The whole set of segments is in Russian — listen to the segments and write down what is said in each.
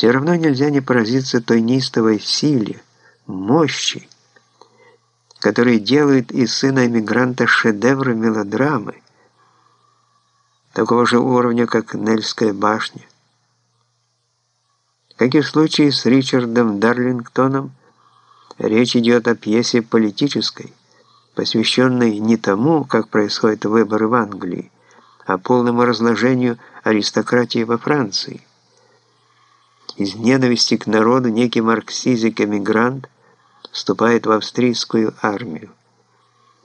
все равно нельзя не поразиться той неистовой силе, мощи, которые делают из сына эмигранта шедевр мелодрамы, такого же уровня, как Нельская башня. Как и в случае с Ричардом Дарлингтоном, речь идет о пьесе политической, посвященной не тому, как происходят выборы в Англии, а полному разложению аристократии во Франции. Из ненависти к народу некий марксизик-эмигрант вступает в австрийскую армию.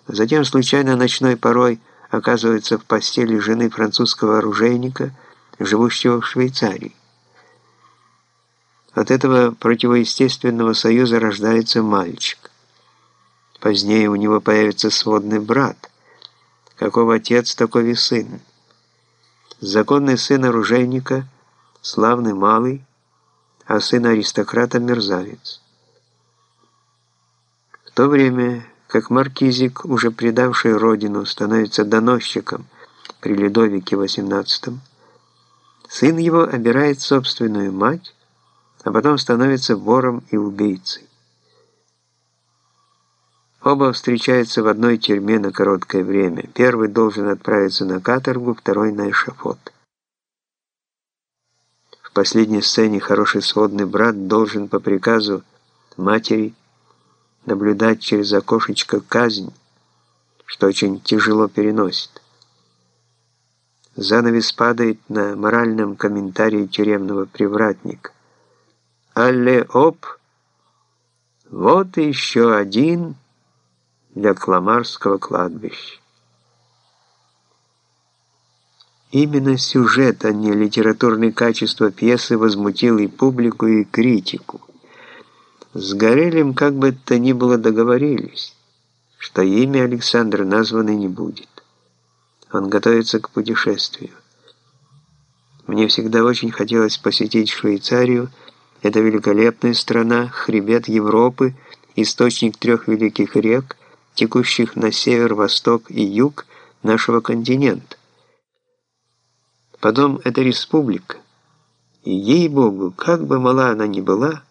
Затем случайно ночной порой оказывается в постели жены французского оружейника, живущего в Швейцарии. От этого противоестественного союза рождается мальчик. Позднее у него появится сводный брат. Какого отец, такой и сын. Законный сын оружейника, славный малый, а сын аристократа – мерзавец. В то время как маркизик, уже предавший родину, становится доносчиком при Людовике XVIII, сын его обирает собственную мать, а потом становится вором и убийцей. Оба встречаются в одной тюрьме на короткое время. Первый должен отправиться на каторгу, второй на эшафот. Последней сцене хороший сводный брат должен по приказу матери наблюдать через окошечко казнь, что очень тяжело переносит. Занавес падает на моральном комментарии тюремного привратника. «Алле-оп! Вот еще один для Кламарского кладбища». Именно сюжет, а не литературные качества пьесы возмутил и публику, и критику. С Горелем как бы то ни было договорились, что имя Александра названо не будет. Он готовится к путешествию. Мне всегда очень хотелось посетить Швейцарию. Это великолепная страна, хребет Европы, источник трех великих рек, текущих на север, восток и юг нашего континента. Потом это республика. И ей-богу, как бы мала она ни была,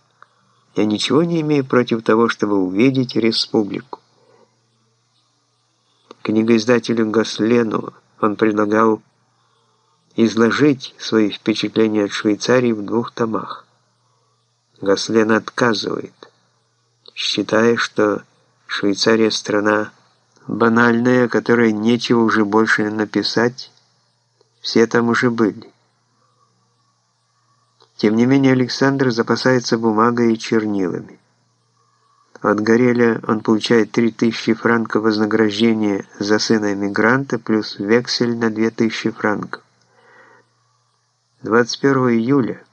я ничего не имею против того, чтобы увидеть республику. Книгоиздателю Гослену он предлагал изложить свои впечатления от Швейцарии в двух томах. Гослен отказывает, считая, что Швейцария страна банальная, которой нечего уже больше написать, все там уже были. Тем не менее Александр запасается бумагой и чернилами. От Гореля он получает 3000 франков вознаграждения за сына эмигранта плюс вексель на 2000 франков. 21 июля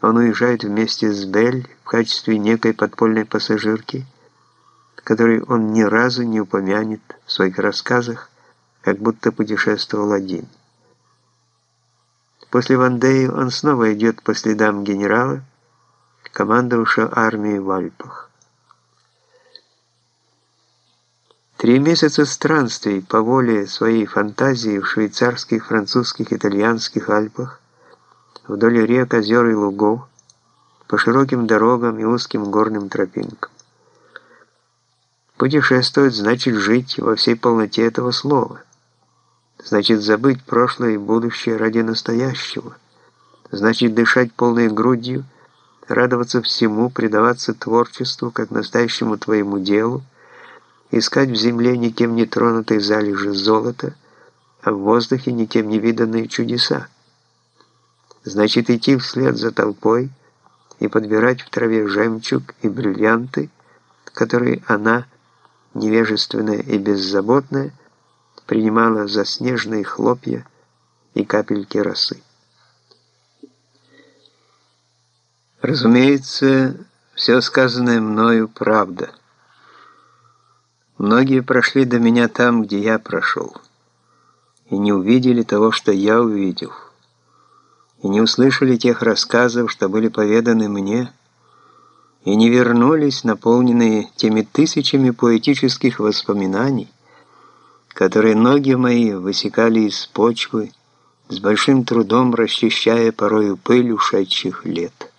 он уезжает вместе с Бель в качестве некой подпольной пассажирки, которой он ни разу не упомянет в своих рассказах, как будто путешествовал один. После Вандеи он снова идет по следам генерала, командовавшего армией в Альпах. Три месяца странствий по воле своей фантазии в швейцарских, французских, итальянских Альпах, вдоль рек, озер и лугов, по широким дорогам и узким горным тропинкам. Путешествовать значит жить во всей полноте этого слова – Значит, забыть прошлое и будущее ради настоящего. Значит, дышать полной грудью, радоваться всему, предаваться творчеству, как настоящему твоему делу, искать в земле никем не тронутые залежи золота, а в воздухе никем не виданные чудеса. Значит, идти вслед за толпой и подбирать в траве жемчуг и бриллианты, которые она, невежественная и беззаботная, принимала за снежные хлопья и капельки росы. Разумеется, все сказанное мною правда. Многие прошли до меня там, где я прошел, и не увидели того, что я увидел, и не услышали тех рассказов, что были поведаны мне, и не вернулись, наполненные теми тысячами поэтических воспоминаний, которые ноги мои высекали из почвы, с большим трудом расчищая порою пыль ушедших лет.